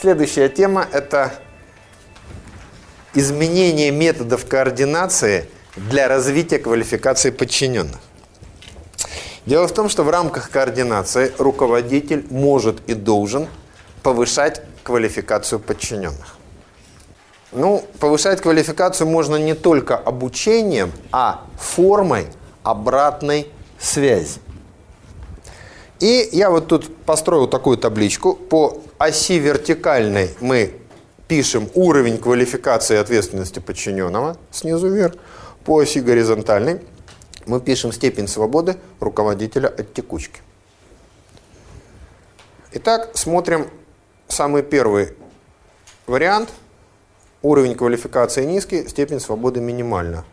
следующая тема – это изменение методов координации для развития квалификации подчиненных. Дело в том, что в рамках координации руководитель может и должен повышать квалификацию подчиненных. Ну, повышать квалификацию можно не только обучением, а формой обратной связи. И я вот тут построил такую табличку. По оси вертикальной мы пишем уровень квалификации ответственности подчиненного снизу вверх. По оси горизонтальной мы пишем степень свободы руководителя от текучки. Итак, смотрим самый первый вариант. Уровень квалификации низкий, степень свободы минимальна.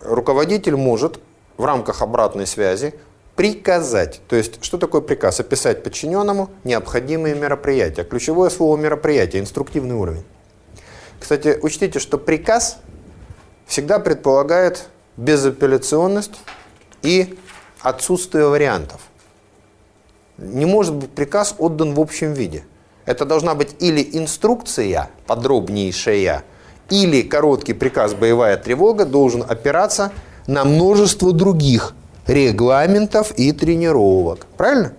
Руководитель может в рамках обратной связи приказать. То есть, что такое приказ? Описать подчиненному необходимые мероприятия. Ключевое слово мероприятие – инструктивный уровень. Кстати, учтите, что приказ всегда предполагает безапелляционность и отсутствие вариантов. Не может быть приказ отдан в общем виде. Это должна быть или инструкция подробнейшая, или короткий приказ «боевая тревога» должен опираться на множество других регламентов и тренировок. Правильно?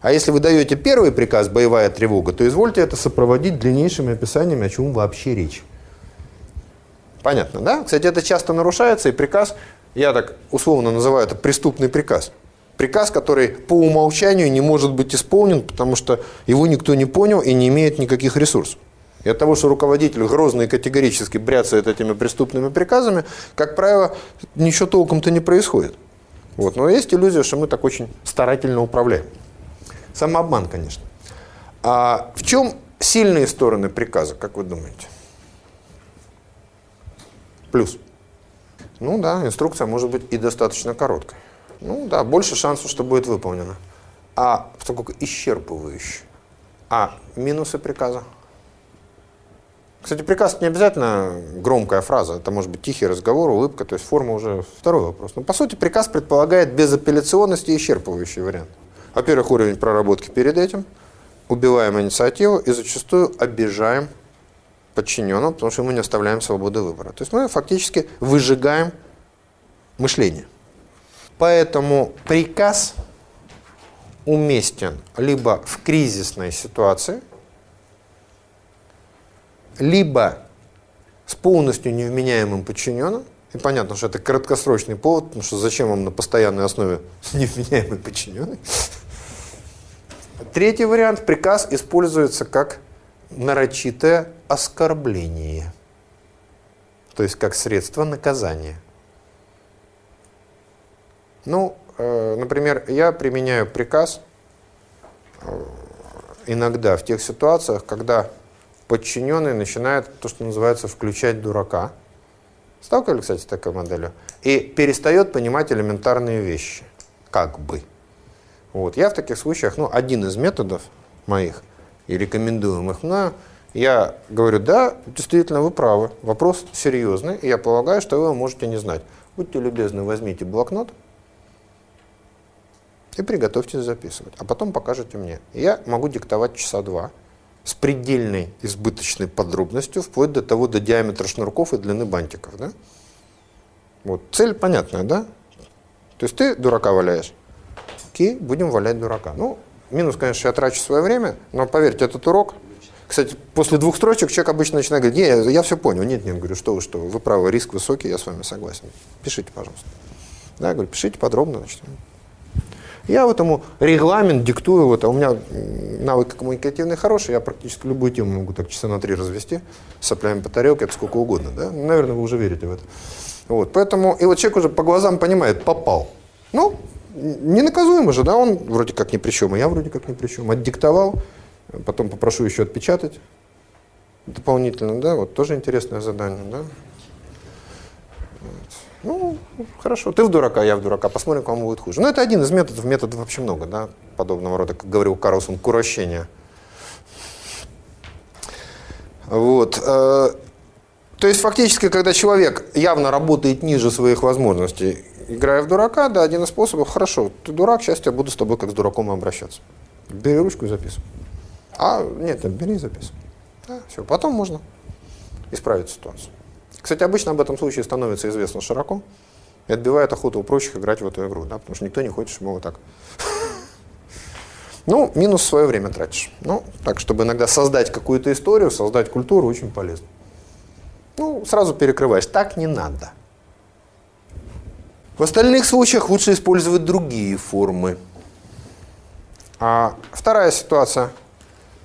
А если вы даете первый приказ «боевая тревога», то извольте это сопроводить длиннейшими описаниями, о чем вообще речь. Понятно, да? Кстати, это часто нарушается, и приказ, я так условно называю это преступный приказ. Приказ, который по умолчанию не может быть исполнен, потому что его никто не понял и не имеет никаких ресурсов. И от того, что руководитель грозно и категорически бряцает этими преступными приказами, как правило, ничего толком-то не происходит. Вот. Но есть иллюзия, что мы так очень старательно управляем. Самообман, конечно. А в чем сильные стороны приказа, как вы думаете? Плюс. Ну да, инструкция может быть и достаточно короткой. Ну да, больше шансов, что будет выполнено. А что такое исчерпывающий? А минусы приказа? Кстати, приказ не обязательно громкая фраза, это может быть тихий разговор, улыбка, то есть форма уже второй вопрос. Но по сути приказ предполагает безапелляционность и исчерпывающий вариант. Во-первых, уровень проработки перед этим, убиваем инициативу и зачастую обижаем подчиненного, потому что мы не оставляем свободы выбора. То есть мы фактически выжигаем мышление. Поэтому приказ уместен либо в кризисной ситуации – либо с полностью невменяемым подчиненным, и понятно, что это краткосрочный повод, потому что зачем вам на постоянной основе невменяемый подчиненный. Третий вариант. Приказ используется как нарочитое оскорбление. То есть как средство наказания. Ну, э, например, я применяю приказ э, иногда в тех ситуациях, когда подчиненный начинает то, что называется, включать дурака. Сталкивались, кстати, с такой моделью? И перестает понимать элементарные вещи. Как бы. Вот. Я в таких случаях, ну, один из методов моих и рекомендуемых мною, я говорю, да, действительно, вы правы, вопрос серьезный, и я полагаю, что вы его можете не знать. Будьте любезны, возьмите блокнот и приготовьтесь записывать, а потом покажете мне. Я могу диктовать часа два, с предельной избыточной подробностью, вплоть до того, до диаметра шнурков и длины бантиков. Да? Вот. Цель понятная, да? То есть ты дурака валяешь. Окей, будем валять дурака. Ну, минус, конечно, я трачу свое время, но поверьте, этот урок... Кстати, после двух строчек человек обычно начинает говорить, не, я, все понял. Нет, нет, говорю, что вы, что вы, вы правы, риск высокий, я с вами согласен. Пишите, пожалуйста. Да, говорю, пишите подробно, значит. Я вот ему регламент диктую, вот, а у меня навык коммуникативный хороший, я практически любую тему могу так часа на три развести, соплями по тарелке, это сколько угодно, да? Наверное, вы уже верите в это. Вот, поэтому, и вот человек уже по глазам понимает, попал. Ну, не наказуемо же, да, он вроде как ни при чем, и я вроде как ни при чем. Отдиктовал, потом попрошу еще отпечатать дополнительно, да, вот тоже интересное задание, да. Ну, хорошо, ты в дурака, я в дурака, посмотрим, кому будет хуже. Но ну, это один из методов, методов вообще много, да, подобного рода, как говорил Карлсон, курощения. Вот. Э, то есть фактически, когда человек явно работает ниже своих возможностей, играя в дурака, да, один из способов, хорошо, ты дурак, сейчас я буду с тобой как с дураком обращаться. Бери ручку и записывай. А нет, бери и записывай. Да, все, потом можно исправить ситуацию. Кстати, обычно об этом случае становится известно широко и отбивает охоту у прочих играть в эту игру, да, потому что никто не хочет, чтобы вот так. Ну, минус свое время тратишь. Ну, так, чтобы иногда создать какую-то историю, создать культуру, очень полезно. Ну, сразу перекрываешь. Так не надо. В остальных случаях лучше использовать другие формы. А вторая ситуация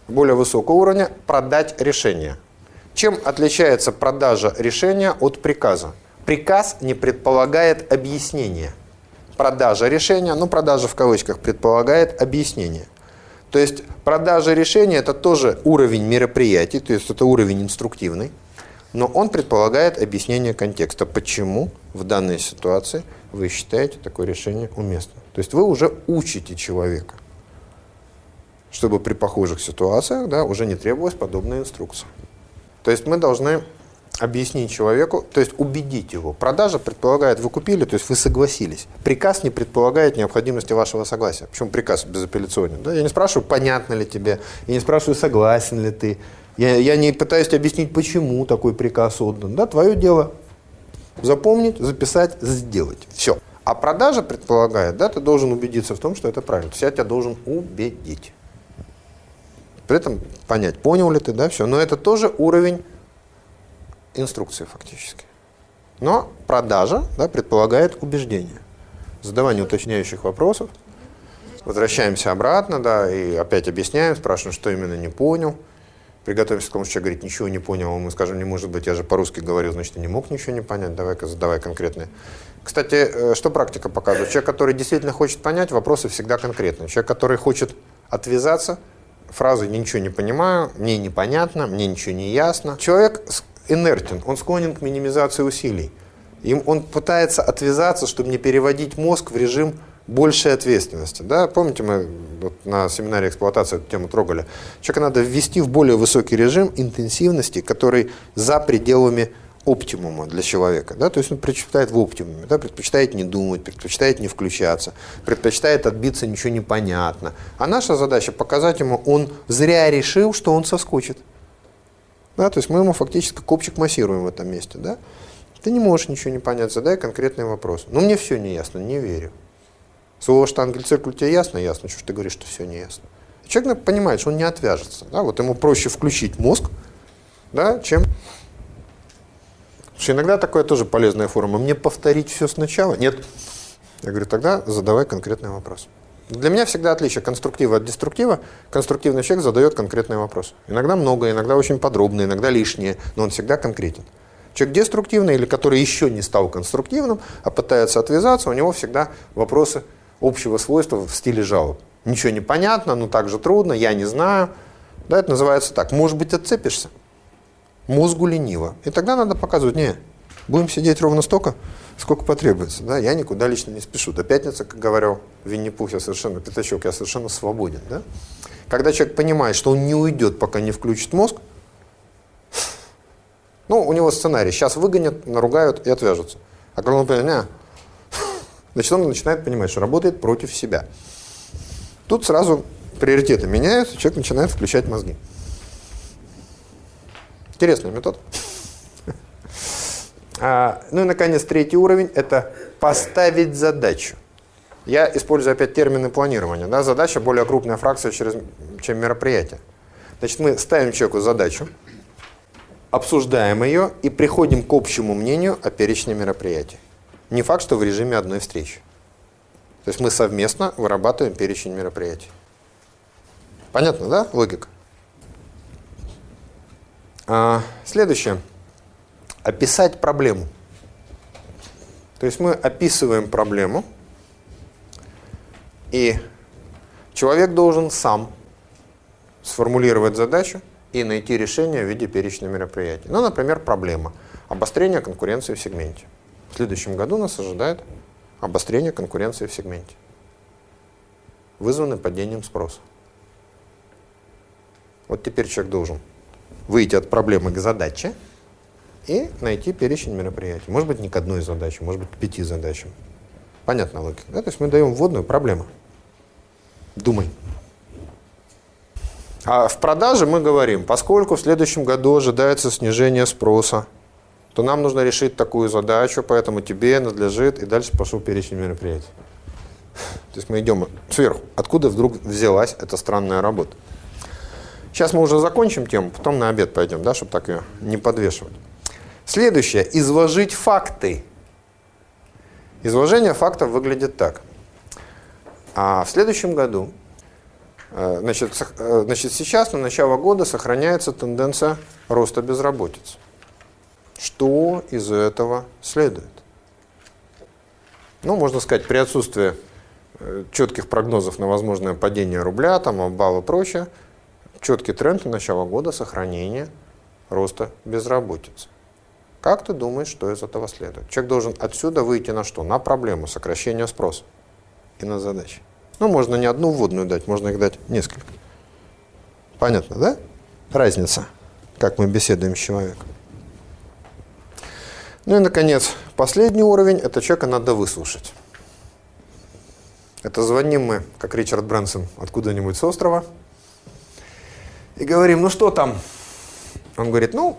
более высокого уровня – продать решение – чем отличается продажа решения от приказа? Приказ не предполагает объяснения. Продажа решения, ну продажа в кавычках, предполагает объяснение. То есть продажа решения – это тоже уровень мероприятий, то есть это уровень инструктивный, но он предполагает объяснение контекста, почему в данной ситуации вы считаете такое решение уместным. То есть вы уже учите человека, чтобы при похожих ситуациях да, уже не требовалась подобная инструкция. То есть мы должны объяснить человеку, то есть убедить его. Продажа предполагает, вы купили, то есть вы согласились. Приказ не предполагает необходимости вашего согласия. Почему приказ безапелляционный? Да? Я не спрашиваю, понятно ли тебе, я не спрашиваю, согласен ли ты. Я, я не пытаюсь объяснить, почему такой приказ отдан. Да, твое дело запомнить, записать, сделать. Все. А продажа предполагает, да, ты должен убедиться в том, что это правильно. То есть я тебя должен убедить. При этом понять, понял ли ты, да, все. Но это тоже уровень инструкции фактически. Но продажа да, предполагает убеждение. Задавание уточняющих вопросов. Возвращаемся обратно, да, и опять объясняем, спрашиваем, что именно не понял. Приготовимся к тому, что человек говорит, ничего не понял, а мы скажем, не может быть, я же по-русски говорил, значит, не мог ничего не понять, давай-ка задавай конкретные. Кстати, э, что практика показывает? Человек, который действительно хочет понять, вопросы всегда конкретные. Человек, который хочет отвязаться, фразы «я ничего не понимаю», «мне непонятно», «мне ничего не ясно». Человек инертен, он склонен к минимизации усилий. Им он пытается отвязаться, чтобы не переводить мозг в режим большей ответственности. Да? Помните, мы вот на семинаре эксплуатации эту тему трогали. Человека надо ввести в более высокий режим интенсивности, который за пределами оптимума для человека. Да? То есть он предпочитает в оптимуме, да? предпочитает не думать, предпочитает не включаться, предпочитает отбиться, ничего не понятно. А наша задача показать ему, он зря решил, что он соскучит. Да? То есть мы ему фактически копчик массируем в этом месте. Да? Ты не можешь ничего не понять, задай конкретный вопрос. Но мне все не ясно, не верю. Слово штангель-циркуль тебе ясно? Ясно. Что ты говоришь, что все не ясно? человек понимает, что он не отвяжется. Да? Вот ему проще включить мозг, да, чем что иногда такое тоже полезная форма. Мне повторить все сначала? Нет. Я говорю, тогда задавай конкретный вопрос. Для меня всегда отличие конструктива от деструктива. Конструктивный человек задает конкретный вопрос. Иногда много, иногда очень подробно, иногда лишнее, но он всегда конкретен. Человек деструктивный или который еще не стал конструктивным, а пытается отвязаться, у него всегда вопросы общего свойства в стиле жалоб. Ничего не понятно, ну так же трудно, я не знаю. Да, это называется так. Может быть, отцепишься мозгу лениво. И тогда надо показывать, не, будем сидеть ровно столько, сколько потребуется. Да? Я никуда лично не спешу. До пятницы, как говорил Винни-Пух, я совершенно, Пятачок, я совершенно свободен. Да? Когда человек понимает, что он не уйдет, пока не включит мозг, ну, у него сценарий. Сейчас выгонят, наругают и отвяжутся. А когда он понимает, значит, он начинает понимать, что работает против себя. Тут сразу приоритеты меняются, человек начинает включать мозги. Интересный метод. А, ну и, наконец, третий уровень – это поставить задачу. Я использую опять термины планирования. Да? Задача – более крупная фракция, через, чем мероприятие. Значит, мы ставим человеку задачу, обсуждаем ее и приходим к общему мнению о перечне мероприятий. Не факт, что в режиме одной встречи. То есть мы совместно вырабатываем перечень мероприятий. Понятно, да, логика? А, следующее. Описать проблему. То есть мы описываем проблему, и человек должен сам сформулировать задачу и найти решение в виде перечня мероприятий. Ну, например, проблема. Обострение конкуренции в сегменте. В следующем году нас ожидает обострение конкуренции в сегменте, вызванное падением спроса. Вот теперь человек должен выйти от проблемы к задаче и найти перечень мероприятий. Может быть, не к одной задаче, может быть, к пяти задачам. Понятно логика. Да? То есть мы даем вводную проблему. Думай. А в продаже мы говорим, поскольку в следующем году ожидается снижение спроса, то нам нужно решить такую задачу, поэтому тебе надлежит, и дальше пошел перечень мероприятий. То есть мы идем сверху. Откуда вдруг взялась эта странная работа? Сейчас мы уже закончим тему, потом на обед пойдем, да, чтобы так ее не подвешивать. Следующее. Изложить факты. Изложение фактов выглядит так. А в следующем году, э, значит, э, значит, сейчас на начало года сохраняется тенденция роста безработицы. Что из этого следует? Ну, можно сказать, при отсутствии э, четких прогнозов на возможное падение рубля, там, обвал и прочее, четкий тренд на начало года сохранения роста безработицы. Как ты думаешь, что из этого следует? Человек должен отсюда выйти на что? На проблему сокращения спроса и на задачи. Ну, можно не одну вводную дать, можно их дать несколько. Понятно, да? Разница, как мы беседуем с человеком. Ну и, наконец, последний уровень – это человека надо выслушать. Это звоним мы, как Ричард Брэнсон, откуда-нибудь с острова, и говорим, ну что там? Он говорит, ну,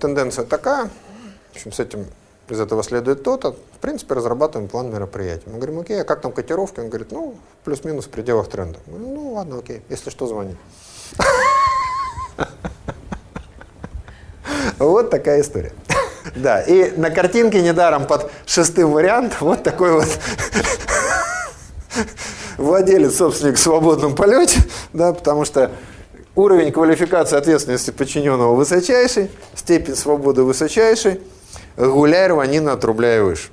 тенденция такая, в общем, с этим из этого следует то-то. В принципе, разрабатываем план мероприятий. Мы говорим, окей, а как там котировки? Он говорит, ну, плюс-минус в пределах тренда. Мы говорим, ну, ладно, окей, если что, звони. Вот такая история. Да, и на картинке недаром под шестым вариант вот такой вот владелец, собственник в свободном полете, да, потому что уровень квалификации ответственности подчиненного высочайший, степень свободы высочайший, гуляй, рванина от рубля и выше.